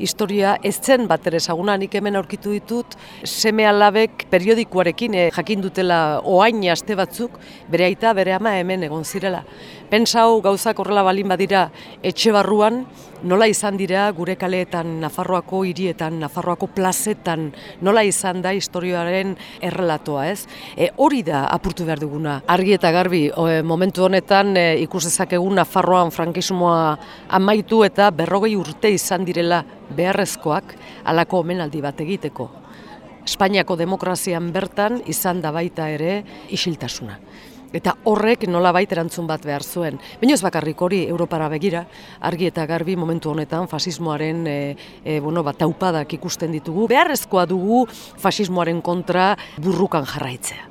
historia ez zen bat ere nik hemen aurkitu ditut, seme alabek periodikoarekin eh, jakin dutela oain aste batzuk, bere aita, bere ama hemen egon zirela. Pentsau gauzak horrela balin badira etxe barruan, nola izan dira gure kaleetan, Nafarroako hirietan, Nafarroako plazetan, nola izan da historioaren errelatoa, ez? E, hori da apurtu behar duguna. Argi eta garbi, e, momentu honetan e, ikus dezakegun Nafarroan frankismoa amaitu eta berrogei urte izan direla beharrezkoak alako omenaldi bat egiteko. Espainiako demokrazian bertan izan da baita ere isiltasuna. Eta horrek nola baita erantzun bat behar zuen. Baina ez bakarrik hori Europara begira, argi eta garbi momentu honetan fasismoaren e, e, bueno, bat taupadak ikusten ditugu. Beharrezkoa dugu fasismoaren kontra burrukan jarraitzea.